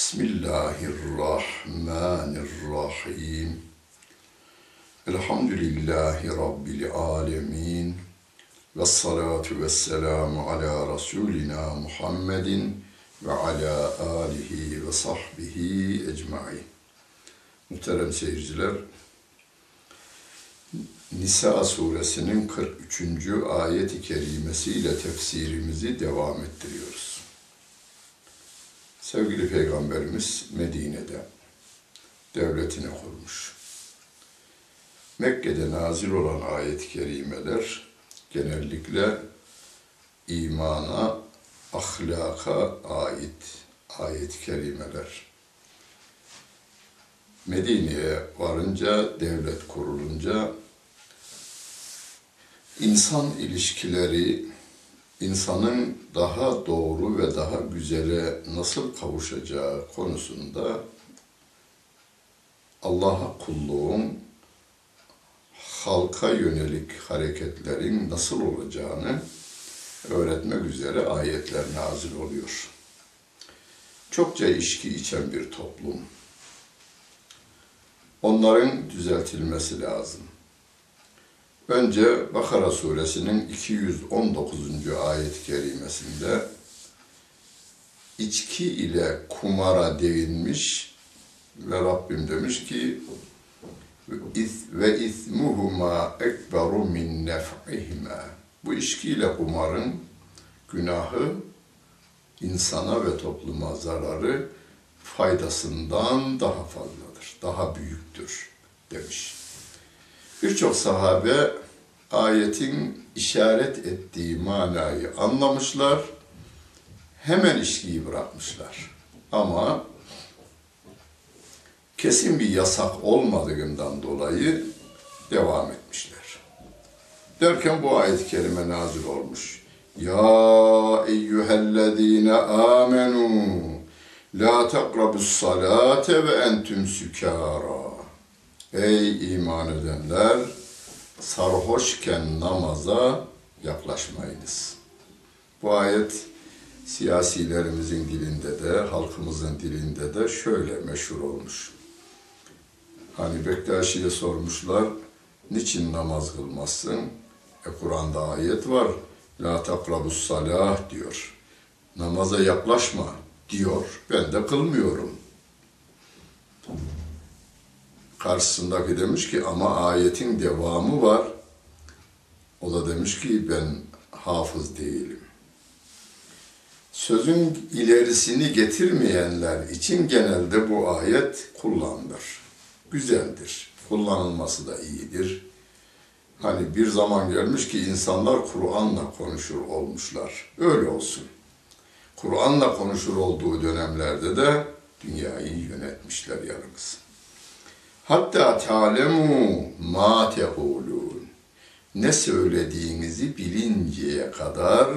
Bismillahirrahmanirrahim. Elhamdülillahi Rabbil alemin. Ve salatu ve selamu ala Resulina Muhammedin ve ala alihi ve sahbihi ecmain. Muhterem seyirciler, Nisa suresinin 43. ayet-i kerimesiyle tefsirimizi devam ettiriyoruz. Sevgili Peygamberimiz Medine'de devletini kurmuş. Mekke'de nazil olan ayet-i kerimeler genellikle imana, ahlaka ait ayet-i kerimeler. Medine'ye varınca, devlet kurulunca insan ilişkileri, insanın daha doğru ve daha güzele nasıl kavuşacağı konusunda Allah'a kulluğun halka yönelik hareketlerin nasıl olacağını öğretmek üzere ayetler nazil oluyor. Çokça içki içen bir toplum. Onların düzeltilmesi lazım. Önce Bakara suresinin 219. ayet-i kerimesinde içki ile kumara değinmiş ve Rabbim demiş ki ve ismuhuma ekberu min nef'ihima. Bu içkiyle kumarın günahı insana ve topluma zararı faydasından daha fazladır, daha büyüktür demiş. Birçok sahabe ayetin işaret ettiği manayı anlamışlar, hemen içkiyi bırakmışlar. Ama kesin bir yasak olmadığından dolayı devam etmişler. Derken bu ayet-i kerime nazil olmuş. Ya eyyühellezine amenu la takrabus salate ve entüm sükara. Ey iman edenler sarhoşken namaza yaklaşmayınız. Bu ayet siyasilerimizin dilinde de, halkımızın dilinde de şöyle meşhur olmuş. Hani Bektaşi'ye sormuşlar, niçin namaz kılmazsın? E Kur'an'da ayet var, la takrabus salah diyor. Namaza yaklaşma diyor. Ben de kılmıyorum. Karşısındaki demiş ki ama ayetin devamı var. O da demiş ki ben hafız değilim. Sözün ilerisini getirmeyenler için genelde bu ayet kullanılır. Güzeldir. Kullanılması da iyidir. Hani bir zaman gelmiş ki insanlar Kur'an'la konuşur olmuşlar. Öyle olsun. Kur'an'la konuşur olduğu dönemlerde de dünyayı yönetmişler yalnız. Hatta talemu ma tekulun. Ne söylediğinizi bilinceye kadar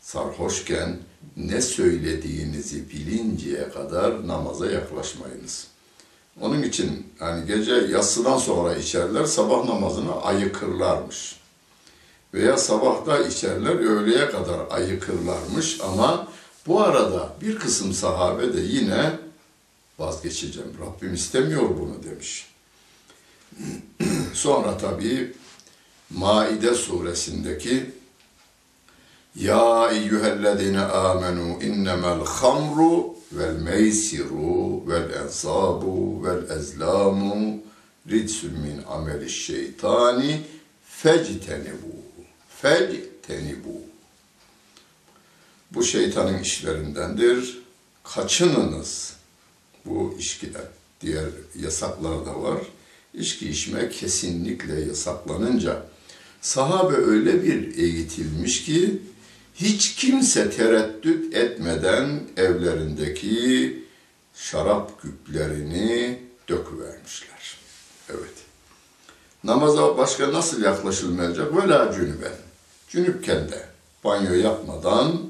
sarhoşken ne söylediğinizi bilinceye kadar namaza yaklaşmayınız. Onun için yani gece yatsıdan sonra içerler, sabah namazını ayıkırlarmış. Veya sabahta içerler, öğleye kadar ayıkırlarmış ama bu arada bir kısım sahabe de yine vazgeçeceğim. Rabbim istemiyor bunu demiş. Sonra tabii Maide suresindeki Ya eyyühellezine amenu innemel hamru vel meysiru vel ensabu vel ezlamu ridsün min ameli şeytani fectenibu fectenibu bu şeytanın işlerindendir. Kaçınınız bu içkiden. Diğer yasaklar da var. İçki içme kesinlikle yasaklanınca sahabe öyle bir eğitilmiş ki hiç kimse tereddüt etmeden evlerindeki şarap küplerini döküvermişler. Evet. Namaza başka nasıl yaklaşılmayacak? Vela cünüben. Cünüpken de banyo yapmadan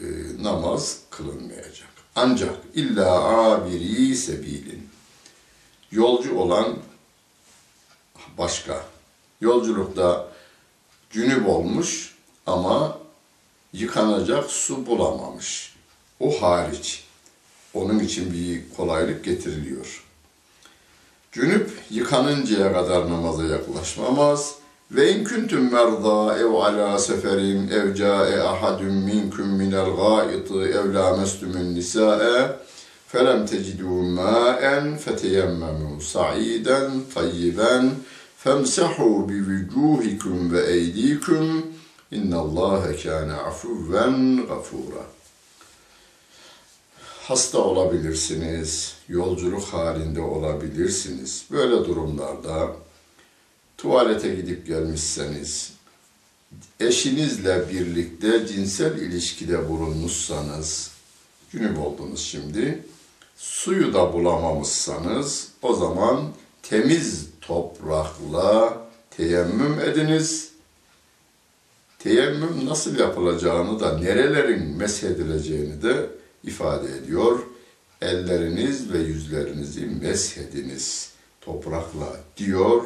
e, namaz kılınmayacak. Ancak illa abiri sebilin. Yolcu olan başka. Yolculukta cünüp olmuş ama yıkanacak su bulamamış. O hariç. Onun için bir kolaylık getiriliyor. Cünüp yıkanıncaya kadar namaza yaklaşmamaz. Ve in kuntum merda ev ala seferin ev ca'e ahadun minkum minel gâiti ev lamestumün nisa'e felem tecidû mâen feteyemmemû sa'iden tayyiben femsahû bi vücûhikum ve eydîkum innallâhe kâne afuvven gafûra. Hasta olabilirsiniz, yolculuk halinde olabilirsiniz. Böyle durumlarda tuvalete gidip gelmişseniz, eşinizle birlikte cinsel ilişkide bulunmuşsanız, cünüp oldunuz şimdi, suyu da bulamamışsanız, o zaman temiz toprakla teyemmüm ediniz. Teyemmüm nasıl yapılacağını da, nerelerin meshedileceğini de ifade ediyor. Elleriniz ve yüzlerinizi meshediniz toprakla diyor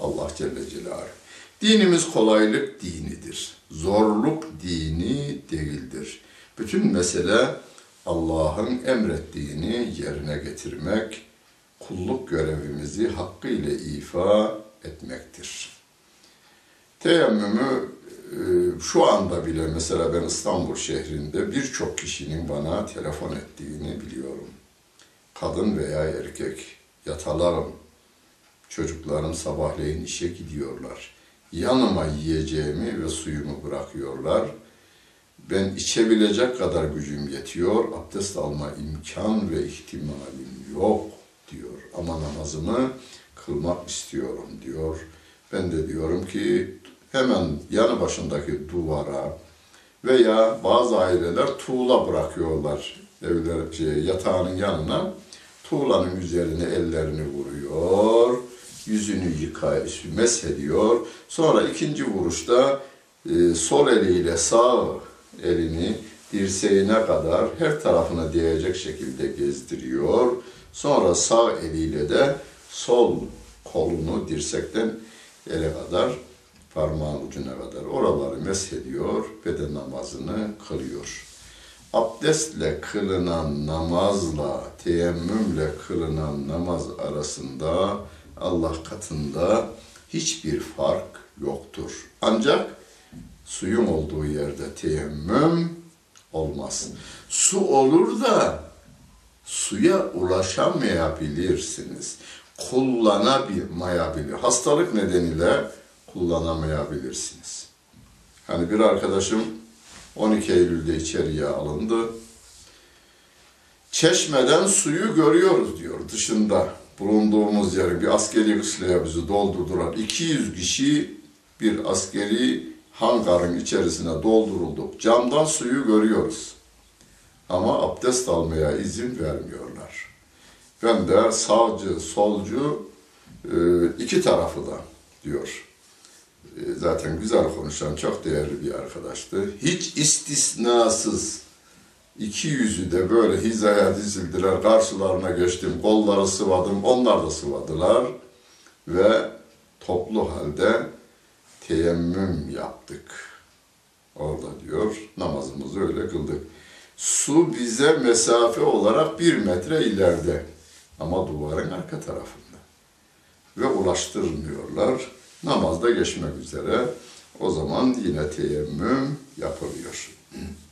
Allah Celle Celaluhu. Dinimiz kolaylık dinidir. Zorluk dini değildir. Bütün mesele Allah'ın emrettiğini yerine getirmek, kulluk görevimizi hakkıyla ifa etmektir. Teyemmümü e, şu anda bile mesela ben İstanbul şehrinde birçok kişinin bana telefon ettiğini biliyorum. Kadın veya erkek, yatalarım, Çocuklarım sabahleyin işe gidiyorlar. Yanıma yiyeceğimi ve suyumu bırakıyorlar. Ben içebilecek kadar gücüm yetiyor. Abdest alma imkan ve ihtimalim yok diyor. Ama namazımı kılmak istiyorum diyor. Ben de diyorum ki hemen yanı başındaki duvara veya bazı aileler tuğla bırakıyorlar evler şey, yatağının yanına tuğlanın üzerine ellerini vuruyor yüzünü yıkayış, meshediyor. Sonra ikinci vuruşta e, sol eliyle sağ elini dirseğine kadar her tarafına değecek şekilde gezdiriyor. Sonra sağ eliyle de sol kolunu dirsekten ele kadar, parmağın ucuna kadar oraları meshediyor ve de namazını kılıyor. abdestle kılınan namazla teyemmümle kılınan namaz arasında Allah katında hiçbir fark yoktur. Ancak suyun olduğu yerde teyemmüm olmaz. Su olur da suya ulaşamayabilirsiniz. Kullanamayabilir. Hastalık nedeniyle kullanamayabilirsiniz. Hani bir arkadaşım 12 Eylül'de içeriye alındı. Çeşmeden suyu görüyoruz diyor dışında. Bulunduğumuz yeri bir askeri kışlaya bizi doldurdular. 200 kişi bir askeri hangarın içerisine doldurulduk. Camdan suyu görüyoruz. Ama abdest almaya izin vermiyorlar. Ben de sağcı, solcu e, iki tarafı da diyor. E, zaten güzel konuşan çok değerli bir arkadaştı. Hiç istisnasız iki yüzü de böyle hizaya dizildiler. Karşılarına geçtim, kolları sıvadım, onlar da sıvadılar. Ve toplu halde teyemmüm yaptık. Orada diyor, namazımızı öyle kıldık. Su bize mesafe olarak bir metre ileride ama duvarın arka tarafında. Ve ulaştırmıyorlar. Namazda geçmek üzere. O zaman yine teyemmüm yapılıyor.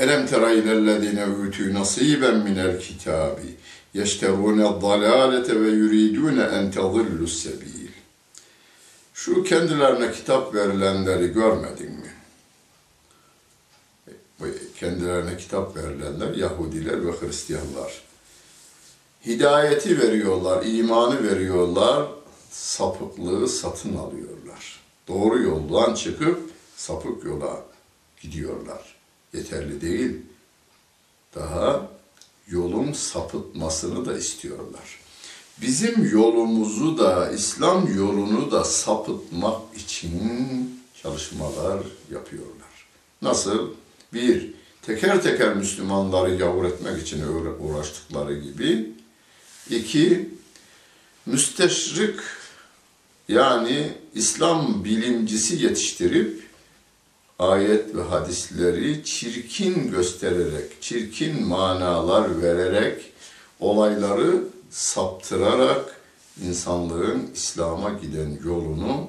Elem tera ilellezine ütü nasiben minel kitabi yeşterune dalalete ve yuridune en tadillus sebil. Şu kendilerine kitap verilenleri görmedin mi? Kendilerine kitap verilenler Yahudiler ve Hristiyanlar. Hidayeti veriyorlar, imanı veriyorlar, sapıklığı satın alıyorlar. Doğru yoldan çıkıp sapık yola gidiyorlar. Yeterli değil. Daha yolun sapıtmasını da istiyorlar. Bizim yolumuzu da, İslam yolunu da sapıtmak için çalışmalar yapıyorlar. Nasıl? Bir, teker teker Müslümanları yavur etmek için uğraştıkları gibi. İki, müsteşrik yani İslam bilimcisi yetiştirip ayet ve hadisleri çirkin göstererek, çirkin manalar vererek olayları saptırarak insanlığın İslam'a giden yolunu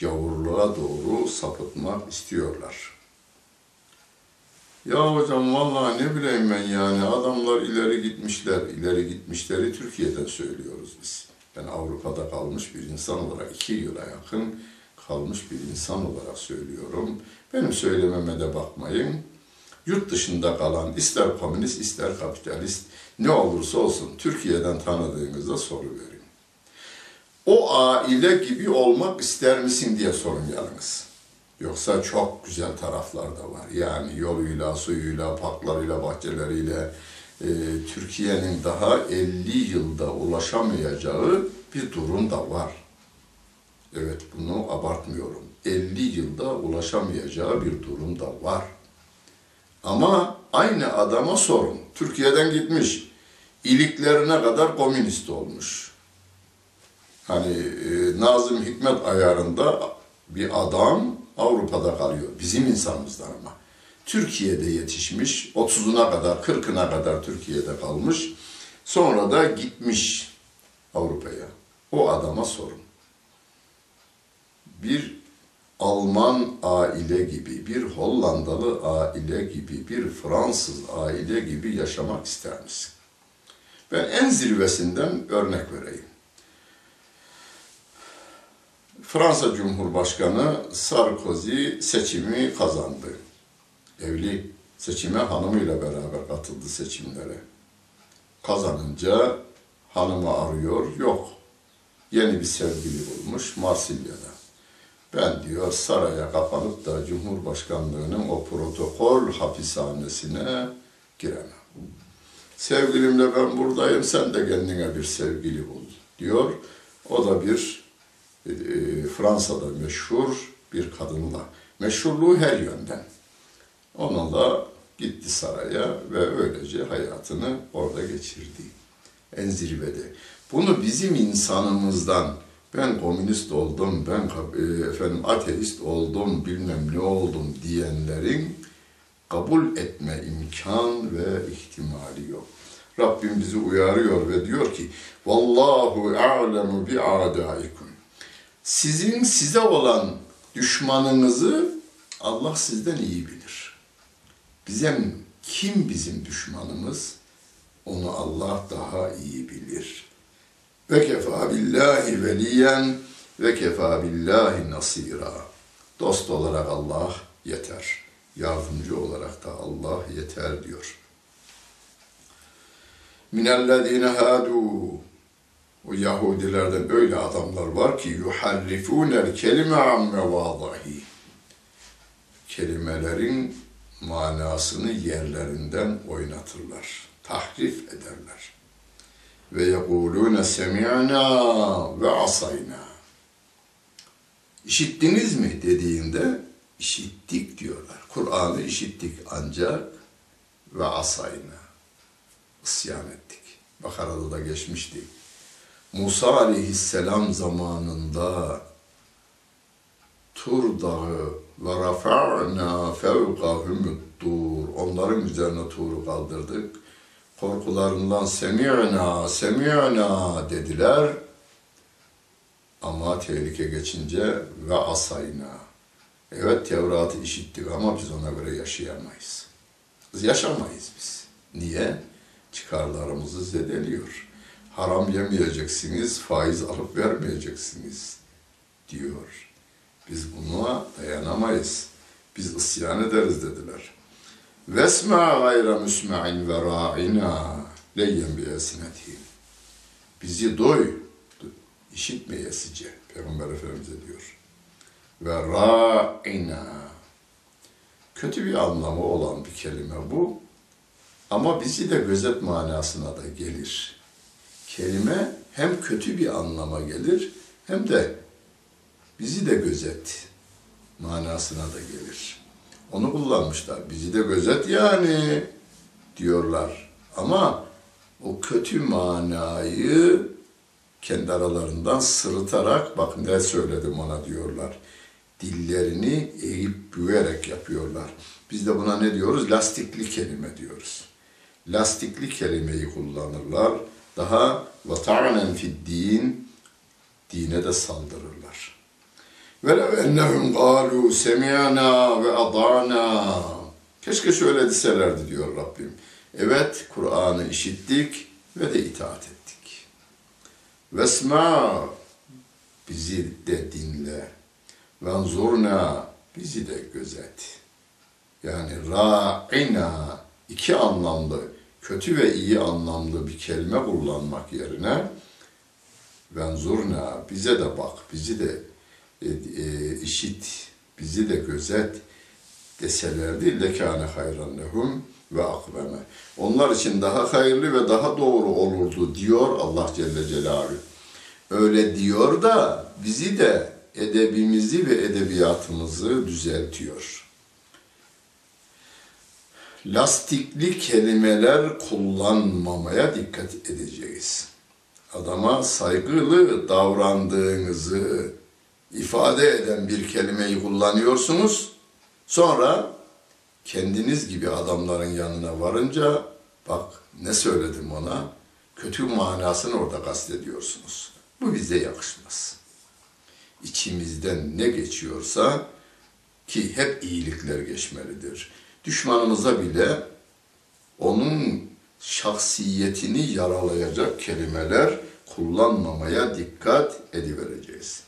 gavurluğa doğru sapıtmak istiyorlar. Ya hocam vallahi ne bileyim ben yani adamlar ileri gitmişler, ileri gitmişleri Türkiye'den söylüyoruz biz. Ben Avrupa'da kalmış bir insan olarak iki yıla yakın kalmış bir insan olarak söylüyorum. Benim söylememe de bakmayın. Yurt dışında kalan ister komünist ister kapitalist ne olursa olsun Türkiye'den tanıdığınızda soru verin. O aile gibi olmak ister misin diye sorun yalnız. Yoksa çok güzel taraflar da var. Yani yoluyla, suyuyla, parklarıyla, bahçeleriyle e, Türkiye'nin daha 50 yılda ulaşamayacağı bir durum da var. Evet bunu abartmıyorum. 50 yılda ulaşamayacağı bir durum da var. Ama aynı adama sorun. Türkiye'den gitmiş. İliklerine kadar komünist olmuş. Hani e, Nazım Hikmet ayarında bir adam Avrupa'da kalıyor. Bizim insanımızdan ama. Türkiye'de yetişmiş. 30'una kadar, 40'ına kadar Türkiye'de kalmış. Sonra da gitmiş Avrupa'ya. O adama sorun. Bir Alman aile gibi, bir Hollandalı aile gibi, bir Fransız aile gibi yaşamak ister misin? Ben en zirvesinden örnek vereyim. Fransa Cumhurbaşkanı Sarkozy seçimi kazandı. Evli seçime hanımıyla beraber katıldı seçimlere. Kazanınca hanımı arıyor, yok. Yeni bir sevgili bulmuş Marsilya'da. Ben diyor saraya kapanıp da Cumhurbaşkanlığının o protokol hapishanesine giremem. Sevgilimle ben buradayım, sen de kendine bir sevgili bul diyor. O da bir e, Fransa'da meşhur bir kadınla. Meşhurluğu her yönden. Onunla gitti saraya ve öylece hayatını orada geçirdi. En zirvede. Bunu bizim insanımızdan ben komünist oldum, ben e, efendim ateist oldum, bilmem ne oldum diyenlerin kabul etme imkan ve ihtimali yok. Rabbim bizi uyarıyor ve diyor ki Vallahu a'lemu bi a'daikum. Sizin size olan düşmanınızı Allah sizden iyi bilir. Bizim kim bizim düşmanımız? Onu Allah daha iyi bilir. Ve kefa billahi veliyen ve kefa billahi nasira. Dost olarak Allah yeter. Yardımcı olarak da Allah yeter diyor. Minellezine hadu o Yahudilerden öyle adamlar var ki yuharrifunel kelime an mevadahi. Kelimelerin manasını yerlerinden oynatırlar. Tahrif ederler. Ve yekulune semi'na ve asayna. İşittiniz mi dediğinde işittik diyorlar. Kur'an'ı işittik ancak ve asayna. isyan ettik. Bakara'da da geçmişti. Musa aleyhisselam zamanında Tur dağı ve rafa'na fevkahum tur onların üzerine Tur'u kaldırdık. Korkularından semi'na semi'na dediler. Ama tehlike geçince ve asayna. Evet Tevrat'ı işittik ama biz ona göre yaşayamayız. Biz yaşamayız biz. Niye? Çıkarlarımızı zedeliyor. Haram yemeyeceksiniz, faiz alıp vermeyeceksiniz diyor. Biz buna dayanamayız. Biz isyan ederiz dediler. Vesma gayra müsma'in ve ra'ina leyyen bi esnetihim. Bizi doy, işitmeyesice Peygamber Efendimiz diyor. Ve ra'ina kötü bir anlamı olan bir kelime bu. Ama bizi de gözet manasına da gelir. Kelime hem kötü bir anlama gelir hem de bizi de gözet manasına da gelir. Onu kullanmışlar. Bizi de gözet yani diyorlar. Ama o kötü manayı kendi aralarından sırıtarak bak ne söyledim ona diyorlar. Dillerini eğip büyerek yapıyorlar. Biz de buna ne diyoruz? Lastikli kelime diyoruz. Lastikli kelimeyi kullanırlar. Daha vata'nen fid din dine de saldırırlar. Velev ennehum galu semiyana ve adana. Keşke şöyle deselerdi diyor Rabbim. Evet Kur'an'ı işittik ve de itaat ettik. Vesma bizi de dinle. Venzurna bizi de gözet. Yani ra'ina iki anlamlı, kötü ve iyi anlamlı bir kelime kullanmak yerine venzurna bize de bak, bizi de e, e, işit, bizi de gözet deselerdi lekâne hayran lehum ve akveme. Onlar için daha hayırlı ve daha doğru olurdu diyor Allah Celle Celaluhu. Öyle diyor da bizi de edebimizi ve edebiyatımızı düzeltiyor. Lastikli kelimeler kullanmamaya dikkat edeceğiz. Adama saygılı davrandığınızı ifade eden bir kelimeyi kullanıyorsunuz. Sonra kendiniz gibi adamların yanına varınca bak ne söyledim ona kötü manasını orada kastediyorsunuz. Bu bize yakışmaz. İçimizden ne geçiyorsa ki hep iyilikler geçmelidir. Düşmanımıza bile onun şahsiyetini yaralayacak kelimeler kullanmamaya dikkat edivereceğiz.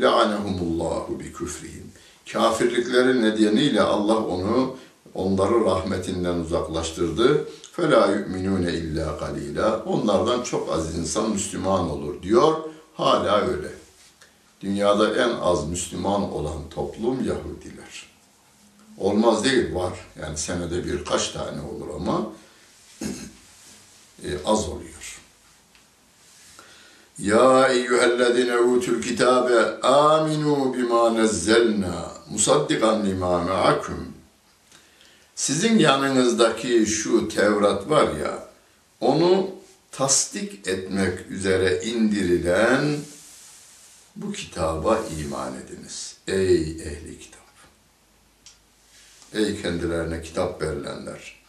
Le'anehumullahu bi küfrihim. Kafirlikleri nedeniyle Allah onu onları rahmetinden uzaklaştırdı. Fela yu'minune illa galila. Onlardan çok az insan Müslüman olur diyor. Hala öyle. Dünyada en az Müslüman olan toplum Yahudiler. Olmaz değil var. Yani senede birkaç tane olur ama e, az oluyor. Ya eyyühellezine utul kitabe aminu bima nezzelna musaddikan lima me'akum sizin yanınızdaki şu Tevrat var ya, onu tasdik etmek üzere indirilen bu kitaba iman ediniz. Ey ehli kitap! Ey kendilerine kitap verilenler.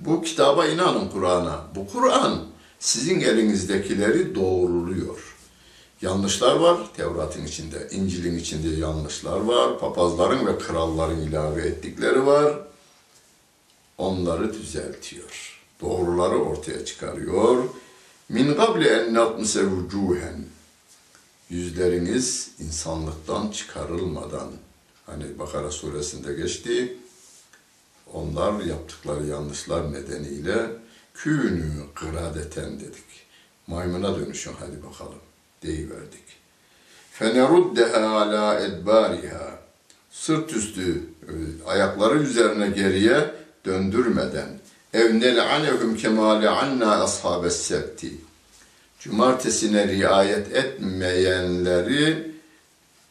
Bu kitaba inanın Kur'an'a. Bu Kur'an sizin elinizdekileri doğruluyor. Yanlışlar var Tevrat'ın içinde, İncil'in içinde yanlışlar var. Papazların ve kralların ilave ettikleri var. Onları düzeltiyor. Doğruları ortaya çıkarıyor. Min gable en natmise vucuhen. Yüzleriniz insanlıktan çıkarılmadan. Hani Bakara suresinde geçti. Onlar yaptıkları yanlışlar nedeniyle künü kıradeten dedik. Maymuna dönüşün hadi bakalım deyiverdik. Feneruddeha ala edbariha sırt üstü e, ayakları üzerine geriye döndürmeden ev nel'anehum kemale anna ashabes septi cumartesine riayet etmeyenleri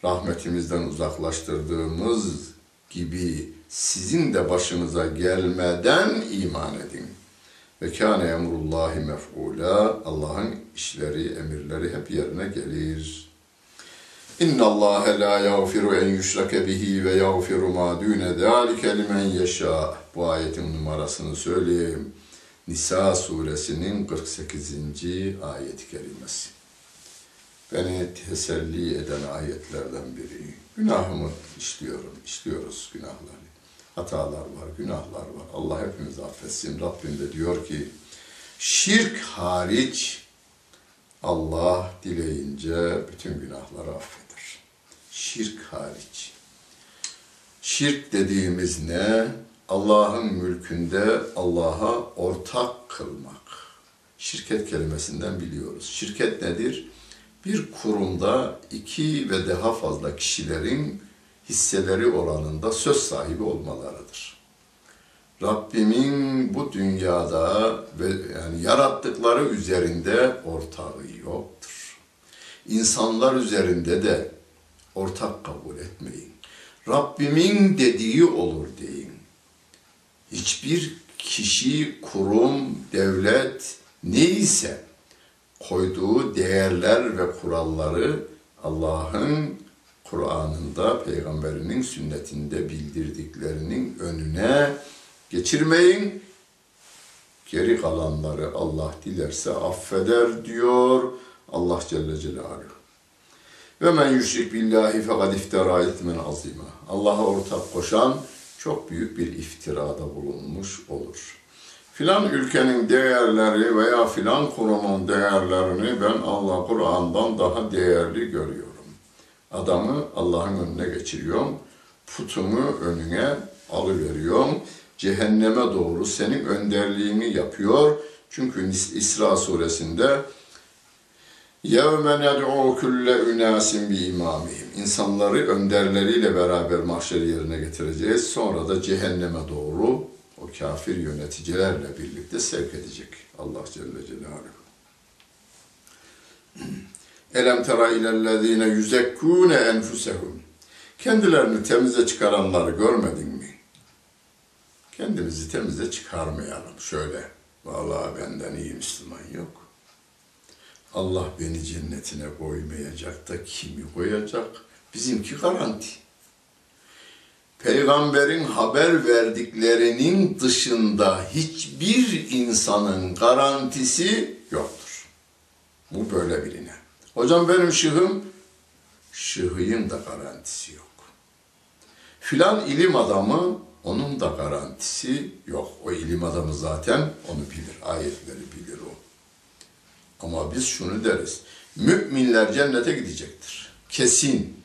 rahmetimizden uzaklaştırdığımız gibi sizin de başınıza gelmeden iman edin. Ve kâne emrullahi mef'ûlâ. Allah'ın işleri, emirleri hep yerine gelir. İnna Allah la yağfiru en yüşrake bihi ve yağfiru ma dune zâlike limen yeşâ. Bu ayetin numarasını söyleyeyim. Nisa suresinin 48. ayet-i kerimesi. Beni teselli eden ayetlerden biri. Günahımı işliyorum, işliyoruz günahları hatalar var, günahlar var. Allah hepimizi affetsin. Rabbim de diyor ki şirk hariç Allah dileyince bütün günahları affeder. Şirk hariç. Şirk dediğimiz ne? Allah'ın mülkünde Allah'a ortak kılmak. Şirket kelimesinden biliyoruz. Şirket nedir? Bir kurumda iki ve daha fazla kişilerin hisseleri oranında söz sahibi olmalarıdır. Rabbimin bu dünyada ve yani yarattıkları üzerinde ortağı yoktur. İnsanlar üzerinde de ortak kabul etmeyin. Rabbimin dediği olur deyin. Hiçbir kişi, kurum, devlet neyse koyduğu değerler ve kuralları Allah'ın Kur'an'ında, peygamberinin sünnetinde bildirdiklerinin önüne geçirmeyin. Geri kalanları Allah dilerse affeder diyor Allah Celle Celaluhu. Ve men yüşrik billahi fekad iftira etmen azima. Allah'a ortak koşan çok büyük bir iftirada bulunmuş olur. Filan ülkenin değerleri veya filan kurumun değerlerini ben Allah Kur'an'dan daha değerli görüyorum. Adamı Allah'ın önüne geçiriyorum. Putumu önüne alıveriyorum. Cehenneme doğru senin önderliğini yapıyor. Çünkü İsra suresinde يَوْمَ نَدْعُوا كُلَّ اُنَاسٍ بِاِمَامِهِمْ İnsanları önderleriyle beraber mahşer yerine getireceğiz. Sonra da cehenneme doğru o kafir yöneticilerle birlikte sevk edecek Allah Celle Celaluhu. Elem tera ilellezine yüzekkûne enfusehum. Kendilerini temize çıkaranları görmedin mi? Kendimizi temize çıkarmayalım şöyle. Vallahi benden iyi Müslüman yok. Allah beni cennetine koymayacak da kimi koyacak? Bizimki garanti. Peygamberin haber verdiklerinin dışında hiçbir insanın garantisi yoktur. Bu böyle biline. Hocam benim şıhım, şıhıyın da garantisi yok. Filan ilim adamı, onun da garantisi yok. O ilim adamı zaten onu bilir, ayetleri bilir o. Ama biz şunu deriz, müminler cennete gidecektir. Kesin.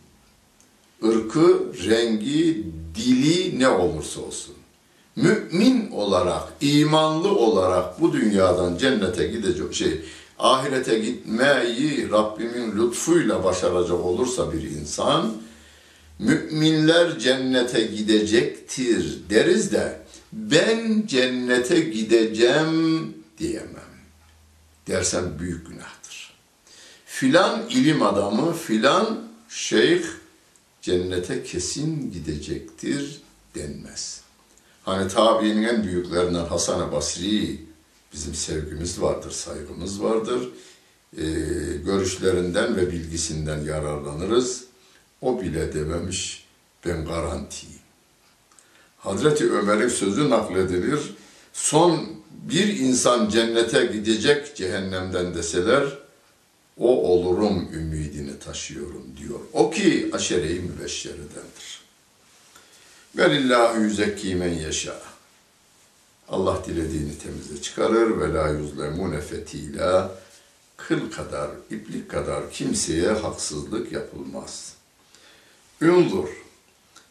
Irkı, rengi, dili ne olursa olsun. Mümin olarak, imanlı olarak bu dünyadan cennete gidecek şey, ahirete gitmeyi Rabbimin lütfuyla başaracak olursa bir insan, müminler cennete gidecektir deriz de, ben cennete gideceğim diyemem. Dersen büyük günahtır. Filan ilim adamı, filan şeyh cennete kesin gidecektir denmez. Hani tabiinin en büyüklerinden Hasan-ı Basri bizim sevgimiz vardır, saygımız vardır. Ee, görüşlerinden ve bilgisinden yararlanırız. O bile dememiş ben garantiyim. Hazreti Ömer'in sözü nakledilir. Son bir insan cennete gidecek cehennemden deseler, o olurum ümidini taşıyorum diyor. O ki aşere-i mübeşşeredendir. Velillahu yüzekki men yeşâ. Allah dilediğini temize çıkarır ve la yuzlemune fetila. Kıl kadar, iplik kadar kimseye haksızlık yapılmaz. Ünzur.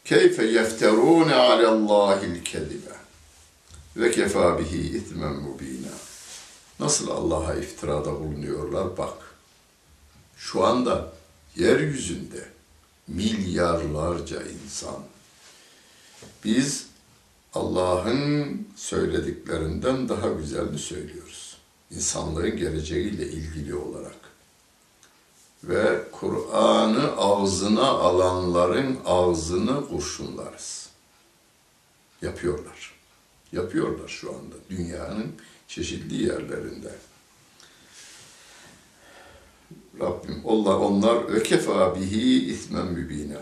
Keyfe yefterûne alallâhil kedibe. Ve kefâ bihi itmen mubînâ. Nasıl Allah'a iftirada bulunuyorlar bak. Şu anda yeryüzünde milyarlarca insan biz Allah'ın söylediklerinden daha güzelini söylüyoruz. İnsanlığın geleceğiyle ilgili olarak. Ve Kur'an'ı ağzına alanların ağzını kurşunlarız. Yapıyorlar. Yapıyorlar şu anda dünyanın çeşitli yerlerinde. Rabbim onlar onlar ve kefa bihi ismen mübina.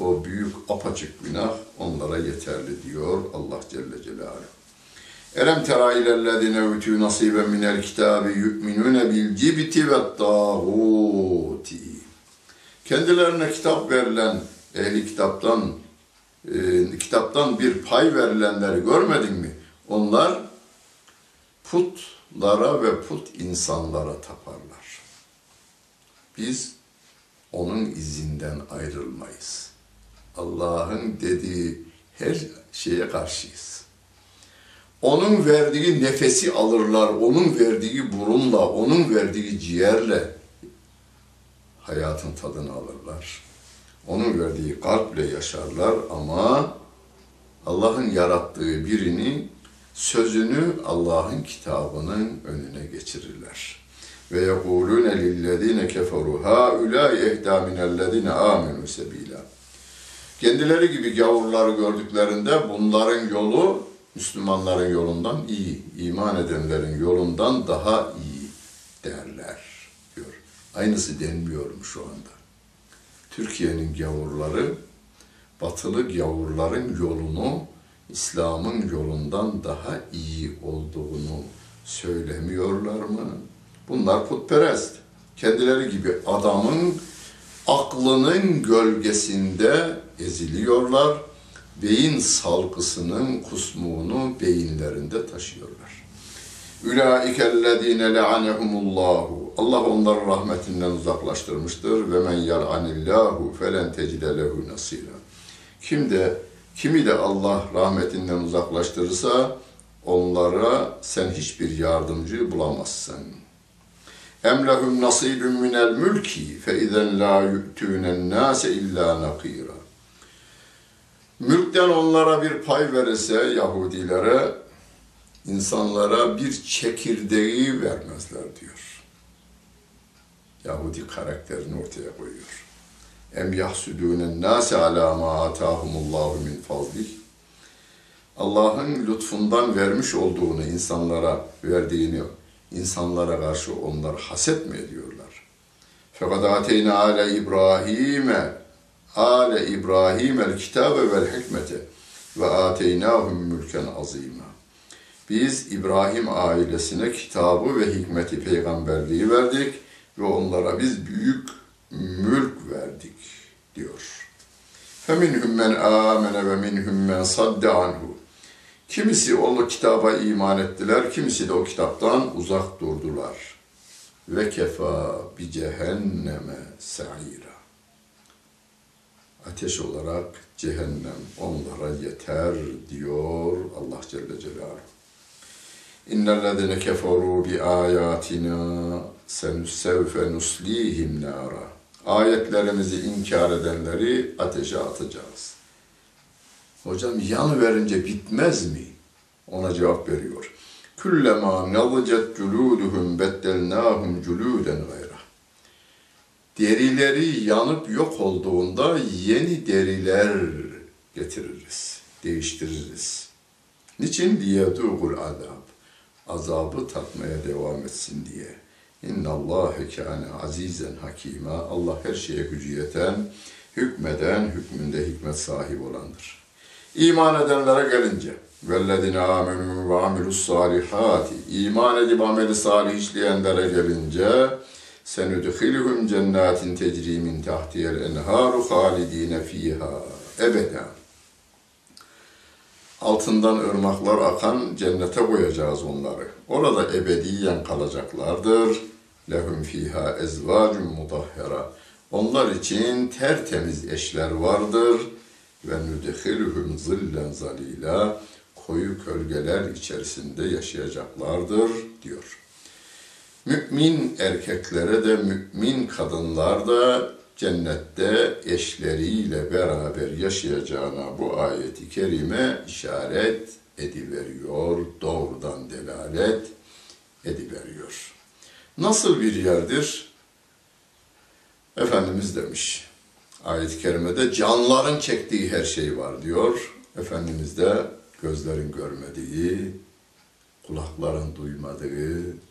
O büyük apaçık günah onlara yeterli diyor Allah Celle Celaluhu. Elem tera ilellezine ütü nasiben minel kitabi yu'minune bil cibti ve tağuti. Kendilerine kitap verilen ehli kitaptan e, kitaptan bir pay verilenleri görmedin mi? Onlar putlara ve put insanlara taparlar. Biz onun izinden ayrılmayız. Allah'ın dediği her şeye karşıyız. Onun verdiği nefesi alırlar, onun verdiği burunla, onun verdiği ciğerle hayatın tadını alırlar. Onun verdiği kalple yaşarlar ama Allah'ın yarattığı birini, sözünü Allah'ın kitabının önüne geçirirler. Ve yekulune lillezine keferu haulâi ehdâ minellezine âmenû sebîlâ. Kendileri gibi gavurları gördüklerinde bunların yolu Müslümanların yolundan iyi, iman edenlerin yolundan daha iyi derler diyor. Aynısı denmiyorum şu anda. Türkiye'nin gavurları, batılı gavurların yolunu İslam'ın yolundan daha iyi olduğunu söylemiyorlar mı? Bunlar putperest. Kendileri gibi adamın aklının gölgesinde eziliyorlar. Beyin salgısının kusmuğunu beyinlerinde taşıyorlar. Ülaikellezine le'anehumullahu. Allah onları rahmetinden uzaklaştırmıştır. Ve men yal'anillahu felen tecide lehu nasira. Kim de kimi de Allah rahmetinden uzaklaştırırsa onlara sen hiçbir yardımcı bulamazsın. Em lehum nasibun minel mülki fe izen la yu'tunen nase illa nakira. Mülkten onlara bir pay verirse Yahudilere insanlara bir çekirdeği vermezler diyor. Yahudi karakterini ortaya koyuyor. Em yahsudûnen nâse alâ mâ atâhumullâhu min fazlih. Allah'ın lütfundan vermiş olduğunu insanlara verdiğini insanlara karşı onlar haset mi ediyorlar? Fakat ateyna ale İbrahim'e ale İbrahim el kitabe vel hikmete ve ateynahum mülken azima. Biz İbrahim ailesine kitabı ve hikmeti peygamberliği verdik ve onlara biz büyük mülk verdik diyor. فَمِنْهُمْ مَنْ آمَنَ وَمِنْهُمْ مَنْ صَدَّ عَنْهُ Kimisi o kitaba iman ettiler, kimisi de o kitaptan uzak durdular. Ve kefa bi cehenneme sa'ira. Ateş olarak cehennem onlara yeter diyor Allah Celle Celaluhu. İnnellezine keferu bi ayatina senüssevfe nuslihim nara. Ayetlerimizi inkar edenleri ateşe atacağız. Hocam yan verince bitmez mi? Ona cevap veriyor. Küllema navcet culuduhum beddelnahum culuden gayra. Derileri yanıp yok olduğunda yeni deriler getiririz, değiştiririz. Niçin diye dugul azab. Azabı tatmaya devam etsin diye. İnna Allahe kâne azizen hakîmâ. Allah her şeye gücü yeten, hükmeden, hükmünde hikmet sahibi olandır. İman edenlere gelince vellezine amenu ve amilus salihati iman edip ameli salih işleyenlere gelince senudkhilhum cennetin tecri min tahtiyel enharu halidine fiha ebeda altından ırmaklar akan cennete koyacağız onları. Orada ebediyen kalacaklardır. Lehum fiha ezvacun mutahhara. Onlar için tertemiz eşler vardır. Ve nudhiluhum zillen zalila. Koyu kölgeler içerisinde yaşayacaklardır diyor. Mümin erkeklere de mümin kadınlar da cennette eşleriyle beraber yaşayacağına bu ayeti kerime işaret ediveriyor, doğrudan delalet ediveriyor. Nasıl bir yerdir? Efendimiz demiş, ayet-i kerimede canların çektiği her şey var diyor. Efendimiz de gözlerin görmediği, kulakların duymadığı,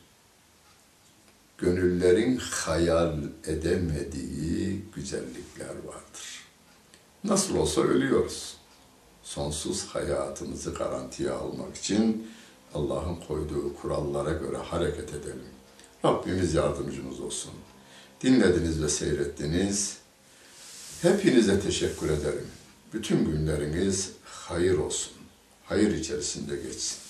gönüllerin hayal edemediği güzellikler vardır. Nasıl olsa ölüyoruz. Sonsuz hayatımızı garantiye almak için Allah'ın koyduğu kurallara göre hareket edelim. Rabbimiz yardımcımız olsun. Dinlediniz ve seyrettiniz. Hepinize teşekkür ederim. Bütün günleriniz hayır olsun. Hayır içerisinde geçsin.